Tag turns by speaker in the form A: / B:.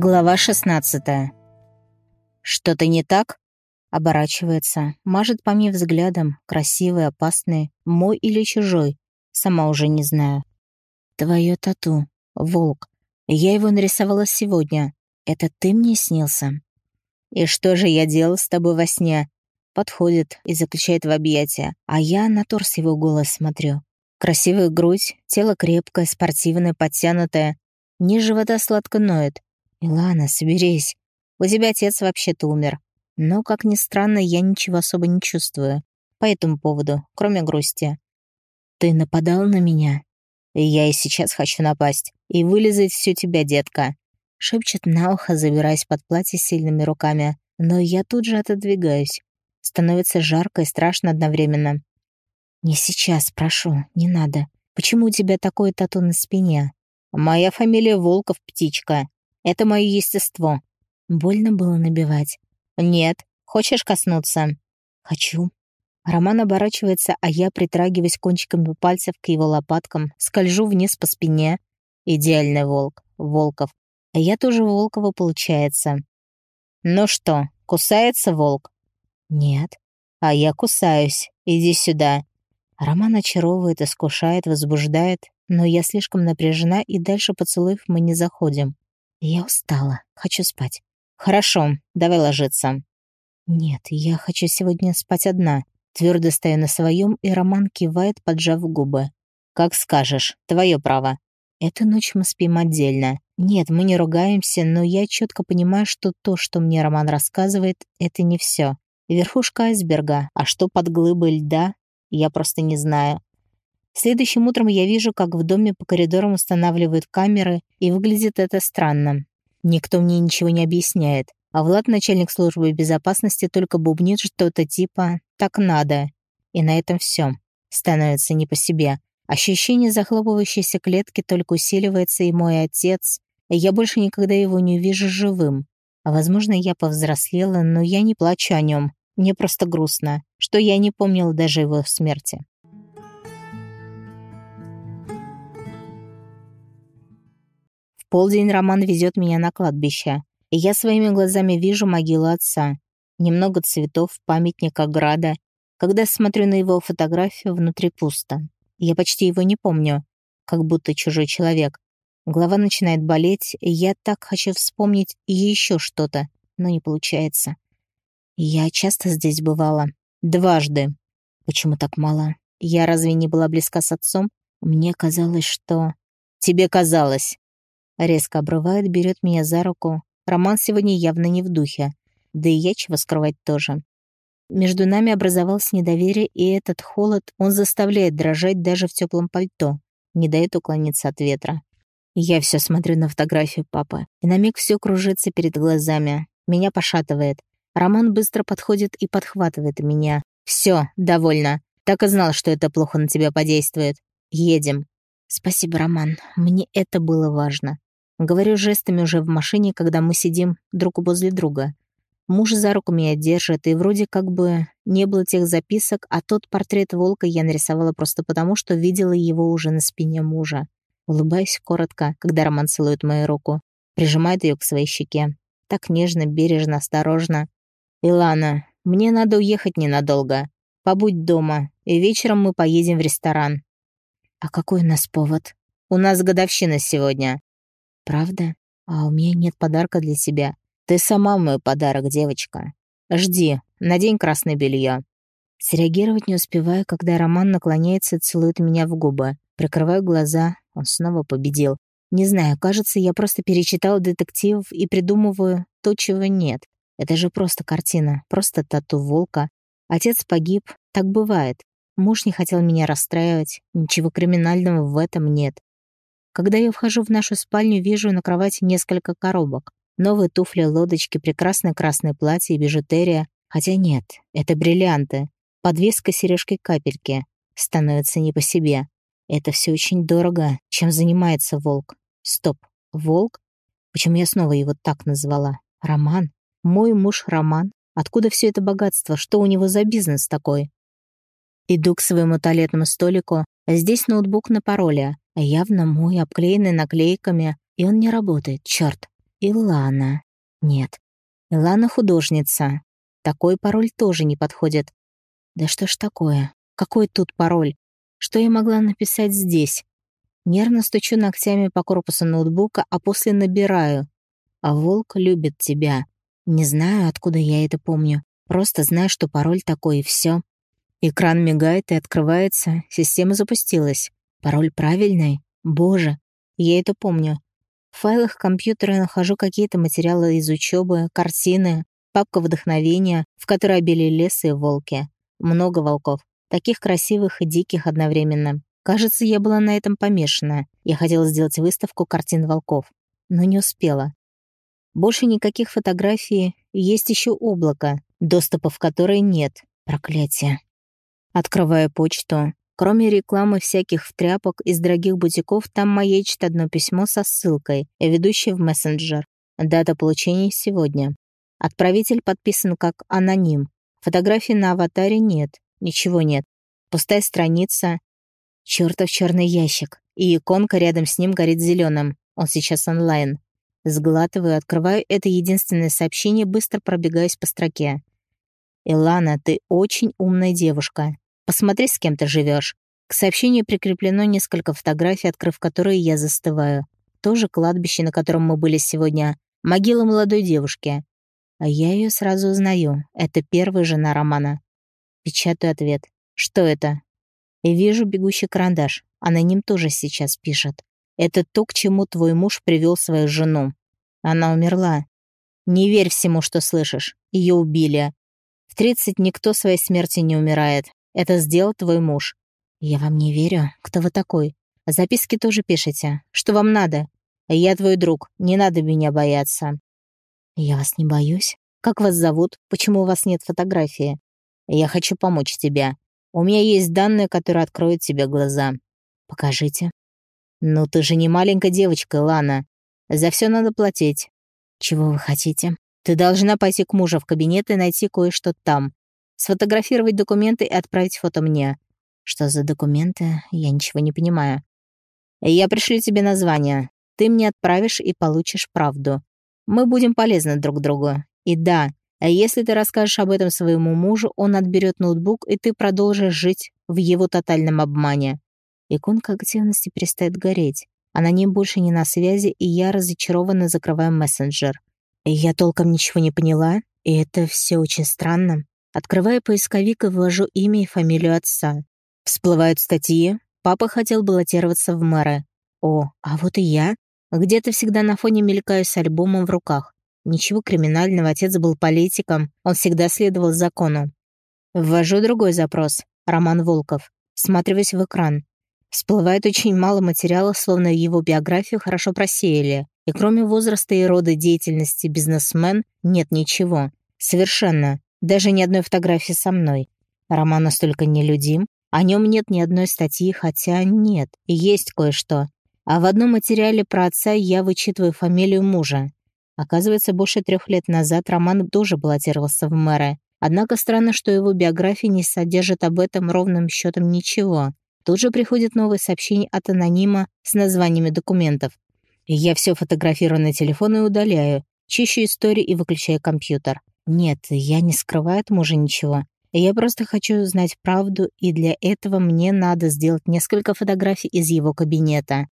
A: Глава 16 «Что-то не так?» Оборачивается, мажет по мне взглядом, красивый, опасный, мой или чужой, сама уже не знаю. «Твое тату, волк. Я его нарисовала сегодня. Это ты мне снился?» «И что же я делал с тобой во сне?» Подходит и заключает в объятия, а я на торс его голос смотрю. Красивая грудь, тело крепкое, спортивное, подтянутое. Низ живота сладко ноет, «Илана, соберись. У тебя отец вообще-то умер. Но, как ни странно, я ничего особо не чувствую. По этому поводу, кроме грусти. Ты нападал на меня? Я и сейчас хочу напасть. И вылезать всю тебя, детка. Шепчет на ухо, забираясь под платье сильными руками. Но я тут же отодвигаюсь. Становится жарко и страшно одновременно. «Не сейчас, прошу, не надо. Почему у тебя такое тату на спине?» «Моя фамилия Волков, птичка. Это мое естество. Больно было набивать. Нет. Хочешь коснуться? Хочу. Роман оборачивается, а я притрагиваюсь кончиками пальцев к его лопаткам, скольжу вниз по спине. Идеальный волк. Волков. А я тоже Волкова получается. Ну что, кусается волк? Нет. А я кусаюсь. Иди сюда. Роман очаровывает, искушает, возбуждает, но я слишком напряжена, и дальше поцелуев мы не заходим. Я устала, хочу спать. Хорошо, давай ложиться. Нет, я хочу сегодня спать одна. Твердо стою на своем, и Роман кивает, поджав губы. Как скажешь, твое право. Эту ночь мы спим отдельно. Нет, мы не ругаемся, но я четко понимаю, что то, что мне Роман рассказывает, это не все. Верхушка айсберга, а что под глыбой льда, я просто не знаю. Следующим утром я вижу, как в доме по коридорам устанавливают камеры, и выглядит это странно. Никто мне ничего не объясняет. А Влад, начальник службы безопасности, только бубнит что-то типа «так надо». И на этом все. Становится не по себе. Ощущение захлопывающейся клетки только усиливается, и мой отец... Я больше никогда его не увижу живым. А возможно, я повзрослела, но я не плачу о нем. Мне просто грустно, что я не помнила даже его смерти. Полдень Роман везет меня на кладбище, и я своими глазами вижу могилу отца. Немного цветов, памятник ограда. Когда смотрю на его фотографию, внутри пусто. Я почти его не помню, как будто чужой человек. Голова начинает болеть, и я так хочу вспомнить еще что-то, но не получается. Я часто здесь бывала. Дважды. Почему так мало? Я разве не была близка с отцом? Мне казалось, что... Тебе казалось. Резко обрывает, берет меня за руку. Роман сегодня явно не в духе. Да и я чего скрывать тоже. Между нами образовалось недоверие, и этот холод, он заставляет дрожать даже в теплом пальто. Не дает уклониться от ветра. Я все смотрю на фотографию папы, и на миг все кружится перед глазами. Меня пошатывает. Роман быстро подходит и подхватывает меня. Все, довольно. Так и знал, что это плохо на тебя подействует. Едем. Спасибо, Роман. Мне это было важно. Говорю жестами уже в машине, когда мы сидим друг возле друга. Муж за руку меня держит, и вроде как бы не было тех записок, а тот портрет волка я нарисовала просто потому, что видела его уже на спине мужа. Улыбаюсь коротко, когда Роман целует мою руку, прижимает ее к своей щеке. Так нежно, бережно, осторожно. «Илана, мне надо уехать ненадолго. Побудь дома, и вечером мы поедем в ресторан». «А какой у нас повод?» «У нас годовщина сегодня. Правда? А у меня нет подарка для тебя. Ты сама мой подарок, девочка. Жди, надень красное белье. Среагировать не успеваю, когда Роман наклоняется и целует меня в губы. Прикрываю глаза, он снова победил. Не знаю, кажется, я просто перечитал детективов и придумываю то, чего нет. Это же просто картина, просто тату волка. Отец погиб, так бывает. Муж не хотел меня расстраивать, ничего криминального в этом нет. Когда я вхожу в нашу спальню, вижу на кровати несколько коробок. Новые туфли, лодочки, прекрасное красное платье и бижутерия. Хотя нет, это бриллианты. Подвеска сережки-капельки. Становится не по себе. Это все очень дорого. Чем занимается волк? Стоп. Волк? Почему я снова его так назвала? Роман? Мой муж Роман? Откуда все это богатство? Что у него за бизнес такой? Иду к своему туалетному столику. Здесь ноутбук на пароле. Явно мой, обклеенный наклейками, и он не работает, черт. Илана. Нет. Илана художница. Такой пароль тоже не подходит. Да что ж такое? Какой тут пароль? Что я могла написать здесь? Нервно стучу ногтями по корпусу ноутбука, а после набираю. А волк любит тебя. Не знаю, откуда я это помню. Просто знаю, что пароль такой, и все. Экран мигает и открывается. Система запустилась. Пароль правильный? Боже, я это помню. В файлах компьютера нахожу какие-то материалы из учебы, картины, папка вдохновения, в которой обили лес и волки. Много волков. Таких красивых и диких одновременно. Кажется, я была на этом помешана. Я хотела сделать выставку картин волков. Но не успела. Больше никаких фотографий. Есть еще облако, доступа в которое нет. Проклятие. Открываю почту. Кроме рекламы всяких тряпок из дорогих бутиков, там маячит одно письмо со ссылкой, ведущей в мессенджер. Дата получения сегодня. Отправитель подписан как аноним. Фотографии на аватаре нет. Ничего нет. Пустая страница. Чёртов черный ящик. И иконка рядом с ним горит зеленым. Он сейчас онлайн. Сглатываю, открываю это единственное сообщение, быстро пробегаюсь по строке. «Илана, ты очень умная девушка. Посмотри, с кем ты живешь. К сообщению прикреплено несколько фотографий, открыв которые я застываю. Тоже кладбище, на котором мы были сегодня. Могила молодой девушки. А я ее сразу узнаю. Это первая жена Романа. Печатаю ответ. Что это? И вижу бегущий карандаш. А на ним тоже сейчас пишет. Это то, к чему твой муж привел свою жену. Она умерла. Не верь всему, что слышишь. Ее убили. В 30 никто своей смерти не умирает. Это сделал твой муж. Я вам не верю. Кто вы такой? Записки тоже пишете. Что вам надо? Я твой друг. Не надо меня бояться. Я вас не боюсь. Как вас зовут? Почему у вас нет фотографии? Я хочу помочь тебе. У меня есть данные, которые откроют тебе глаза. Покажите. Ну ты же не маленькая девочка, Лана. За все надо платить. Чего вы хотите? Ты должна пойти к мужу в кабинет и найти кое-что там. Сфотографировать документы и отправить фото мне. Что за документы? Я ничего не понимаю. Я пришлю тебе название. Ты мне отправишь и получишь правду. Мы будем полезны друг другу. И да, если ты расскажешь об этом своему мужу, он отберет ноутбук, и ты продолжишь жить в его тотальном обмане. Иконка активности перестает гореть. Она не больше не на связи, и я разочарованно закрываю мессенджер. Я толком ничего не поняла, и это все очень странно. Открываю поисковик и ввожу имя и фамилию отца. Всплывают статьи. Папа хотел баллотироваться в мэры. О, а вот и я. Где-то всегда на фоне мелькаю с альбомом в руках. Ничего криминального, отец был политиком, он всегда следовал закону. Ввожу другой запрос. Роман Волков. Всматриваюсь в экран. Всплывает очень мало материала, словно его биографию хорошо просеяли. И кроме возраста и рода деятельности бизнесмен нет ничего. Совершенно. Даже ни одной фотографии со мной. Роман настолько нелюдим. О нем нет ни одной статьи, хотя нет, есть кое-что. А в одном материале про отца я вычитываю фамилию мужа. Оказывается, больше трех лет назад Роман тоже баллотировался в мэры. Однако странно, что его биография не содержит об этом ровным счетом ничего. Тут же приходит новое сообщение от анонима с названиями документов. Я все фотографирую на телефон и удаляю, чищу историю и выключаю компьютер. Нет, я не скрываю от мужа ничего. Я просто хочу знать правду, и для этого мне надо сделать несколько фотографий из его кабинета.